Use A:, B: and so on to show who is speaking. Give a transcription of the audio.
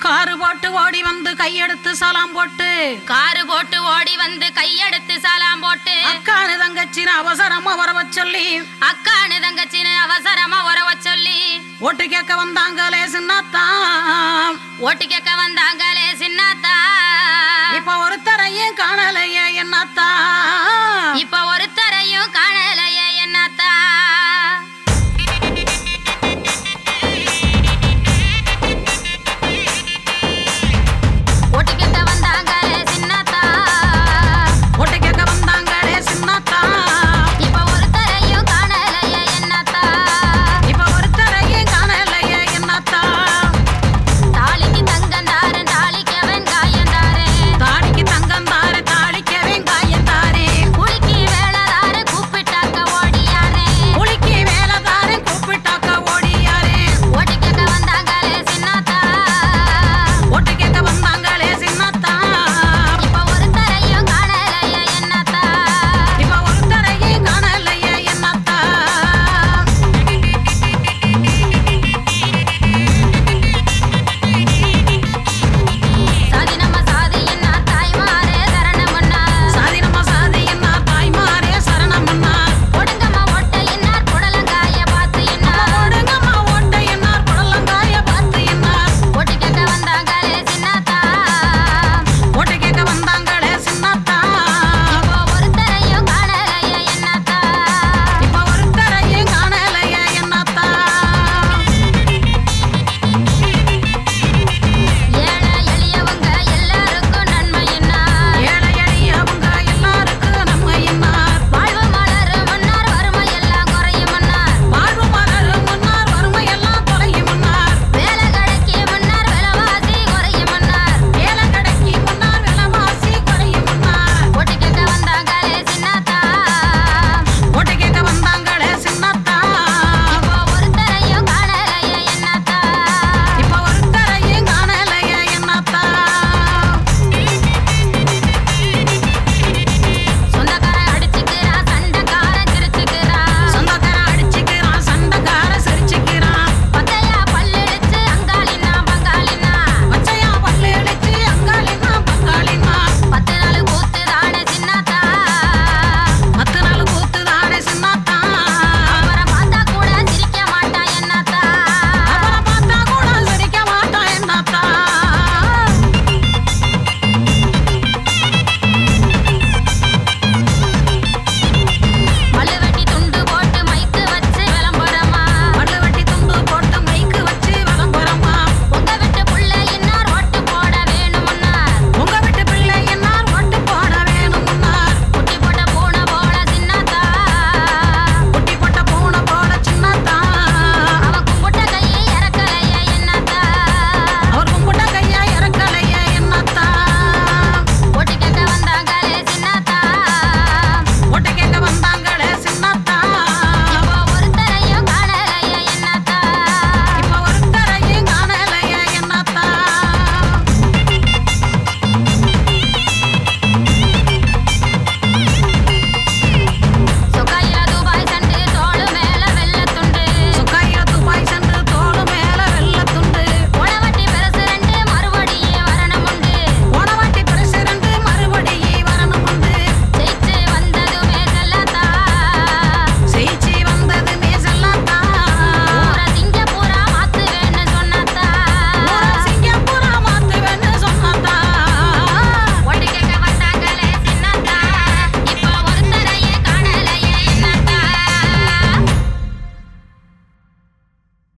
A: Car போட்டு ஓடி வந்து கையெடுத்து சலாம் போட்டு.
B: காரு போட்டு ஓடி வந்து கையெடுத்து சலாம் போட்டு.
A: அக்கானு தங்கச்சின அவசரமா வரவ சொல்லி.
B: அக்கானு தங்கச்சின அவசரமா உறவ சொல்லி.
A: ஓட்டு கேட்க வந்தாங்களே சின்னத்தா
B: ஓட்டு கேட்க வந்தாங்களே சின்னத்தா
A: இப்ப ஒருத்தரையே
B: இப்ப ஒருத்தரையும் காணலையே என்னத்தா?